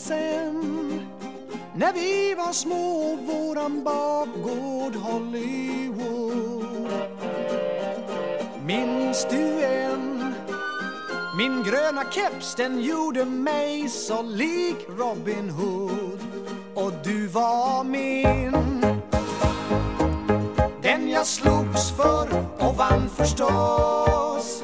sen. När vi var små och våran bakgård Hollywood. Minns du än? Min gröna keps den gjorde mig så lik Robin Hood. Och du var min. Den jag slogs för och vann förstås.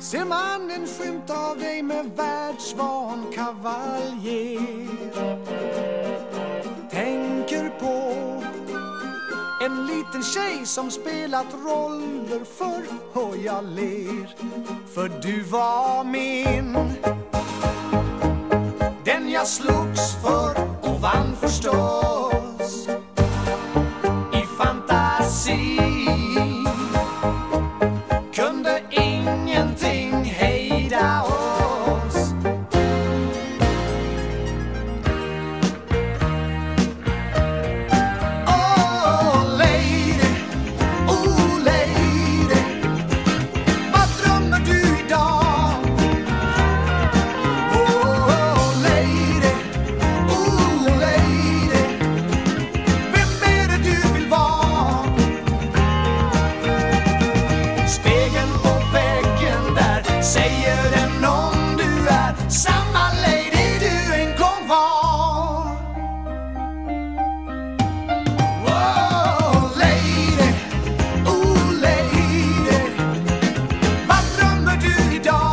Ser man en skymt av dig med världsvan kavaljer. Tänker på en liten tjej som spelat roller förr och jag ler För du var min. Den jag slogs för och vann förstås space.